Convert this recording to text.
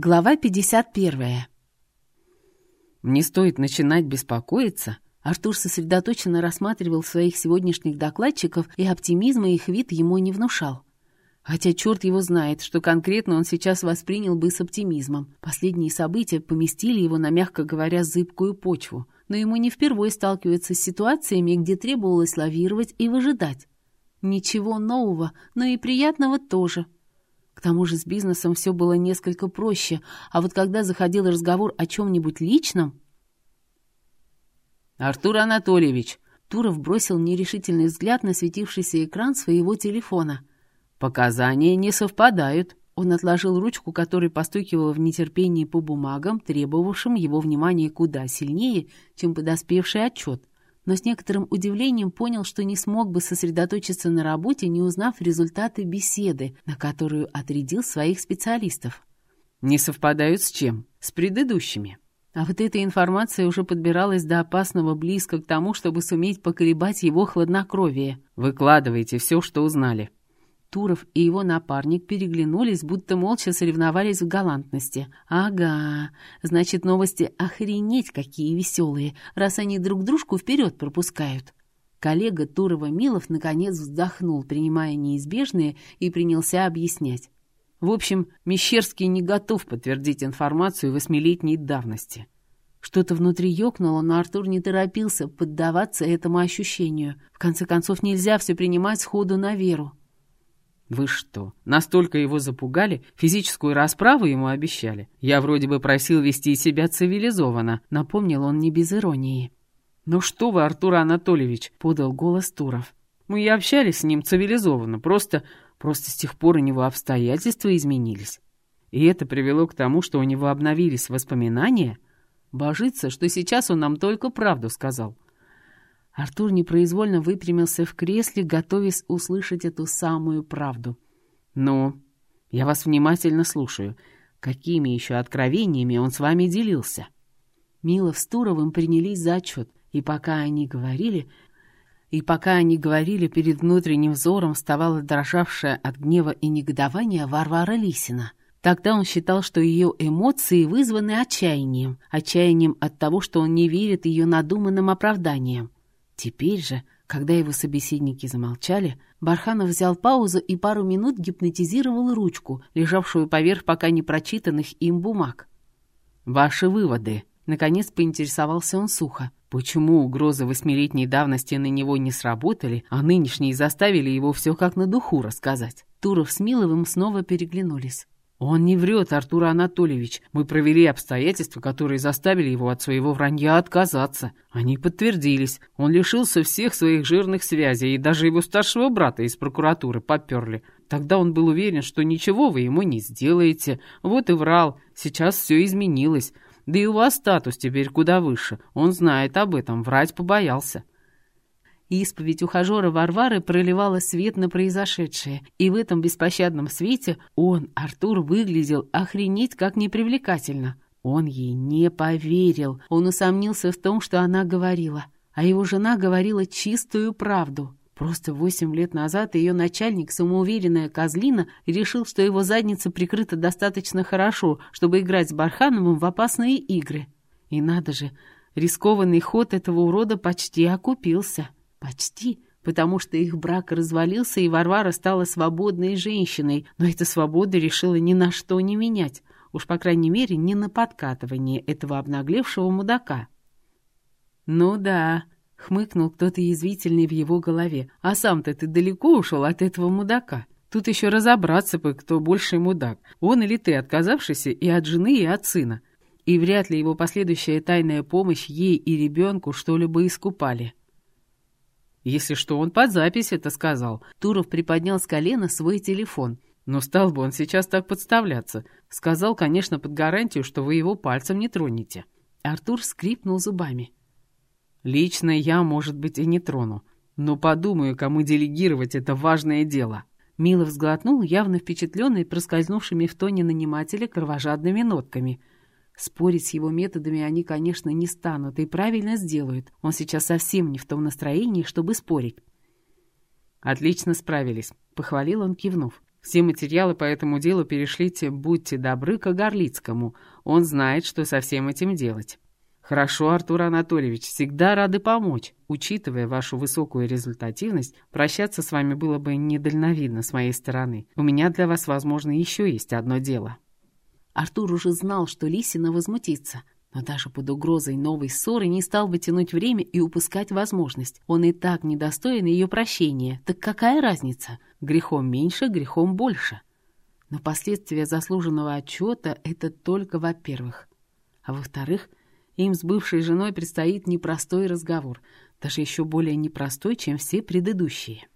Глава 51. Не стоит начинать беспокоиться. Артур сосредоточенно рассматривал своих сегодняшних докладчиков, и оптимизма их вид ему не внушал. Хотя черт его знает, что конкретно он сейчас воспринял бы с оптимизмом. Последние события поместили его на, мягко говоря, зыбкую почву. Но ему не впервые сталкиваться с ситуациями, где требовалось лавировать и выжидать. Ничего нового, но и приятного тоже – к тому же с бизнесом все было несколько проще, а вот когда заходил разговор о чем-нибудь личном... «Артур Анатольевич!» Туров бросил нерешительный взгляд на светившийся экран своего телефона. «Показания не совпадают». Он отложил ручку, которой постукивала в нетерпении по бумагам, требовавшим его внимания куда сильнее, чем подоспевший отчет но с некоторым удивлением понял, что не смог бы сосредоточиться на работе, не узнав результаты беседы, на которую отрядил своих специалистов. «Не совпадают с чем? С предыдущими». А вот эта информация уже подбиралась до опасного близко к тому, чтобы суметь поколебать его хладнокровие. «Выкладывайте все, что узнали». Туров и его напарник переглянулись, будто молча соревновались в галантности. «Ага, значит, новости охренеть какие веселые, раз они друг дружку вперед пропускают». Коллега Турова Милов наконец вздохнул, принимая неизбежное, и принялся объяснять. В общем, Мещерский не готов подтвердить информацию восьмилетней давности. Что-то внутри ёкнуло, но Артур не торопился поддаваться этому ощущению. В конце концов, нельзя все принимать сходу на веру. «Вы что, настолько его запугали? Физическую расправу ему обещали? Я вроде бы просил вести себя цивилизованно», — напомнил он не без иронии. «Ну что вы, Артур Анатольевич», — подал голос Туров. «Мы и общались с ним цивилизованно, просто... просто с тех пор у него обстоятельства изменились. И это привело к тому, что у него обновились воспоминания. Божится, что сейчас он нам только правду сказал». Артур непроизвольно выпрямился в кресле, готовясь услышать эту самую правду. «Ну, я вас внимательно слушаю. Какими еще откровениями он с вами делился?» Милов с Туровым принялись за отчет, и пока они говорили... И пока они говорили, перед внутренним взором вставала дрожавшая от гнева и негодования Варвара Лисина. Тогда он считал, что ее эмоции вызваны отчаянием, отчаянием от того, что он не верит ее надуманным оправданиям. Теперь же, когда его собеседники замолчали, Барханов взял паузу и пару минут гипнотизировал ручку, лежавшую поверх пока не прочитанных им бумаг. «Ваши выводы», — наконец поинтересовался он сухо. «Почему угрозы восьмилетней давности на него не сработали, а нынешние заставили его все как на духу рассказать?» Туров с Миловым снова переглянулись. «Он не врет, Артур Анатольевич. Мы провели обстоятельства, которые заставили его от своего вранья отказаться. Они подтвердились. Он лишился всех своих жирных связей, и даже его старшего брата из прокуратуры поперли. Тогда он был уверен, что ничего вы ему не сделаете. Вот и врал. Сейчас все изменилось. Да и у вас статус теперь куда выше. Он знает об этом, врать побоялся». Исповедь ухажера Варвары проливала свет на произошедшее, и в этом беспощадном свете он, Артур, выглядел охренеть как непривлекательно. Он ей не поверил, он усомнился в том, что она говорила, а его жена говорила чистую правду. Просто восемь лет назад ее начальник, самоуверенная козлина, решил, что его задница прикрыта достаточно хорошо, чтобы играть с Бархановым в опасные игры. И надо же, рискованный ход этого урода почти окупился. Почти, потому что их брак развалился, и Варвара стала свободной женщиной, но эта свобода решила ни на что не менять, уж по крайней мере не на подкатывание этого обнаглевшего мудака. «Ну да», — хмыкнул кто-то язвительный в его голове, «а сам-то ты далеко ушел от этого мудака». Тут еще разобраться бы, кто больший мудак, он или ты, отказавшийся и от жены, и от сына. И вряд ли его последующая тайная помощь ей и ребенку что-либо искупали. Если что, он под запись это сказал. Туров приподнял с колена свой телефон. Но стал бы он сейчас так подставляться. Сказал, конечно, под гарантию, что вы его пальцем не тронете. Артур скрипнул зубами. Лично я, может быть, и не трону. Но подумаю, кому делегировать это важное дело. Милов сглотнул, явно впечатленный проскользнувшими в тоне нанимателя кровожадными нотками — Спорить с его методами они, конечно, не станут и правильно сделают. Он сейчас совсем не в том настроении, чтобы спорить. «Отлично справились», — похвалил он, кивнув. Все материалы по этому делу перешлите, будьте добры, к Горлицкому. Он знает, что со всем этим делать. Хорошо, Артур Анатольевич, всегда рады помочь. Учитывая вашу высокую результативность, прощаться с вами было бы недальновидно с моей стороны. У меня для вас, возможно, еще есть одно дело. Артур уже знал, что Лисина возмутится, но даже под угрозой новой ссоры не стал бы тянуть время и упускать возможность. Он и так недостоин ее прощения. Так какая разница? Грехом меньше, грехом больше. Но последствия заслуженного отчета — это только во-первых. А во-вторых, им с бывшей женой предстоит непростой разговор, даже еще более непростой, чем все предыдущие.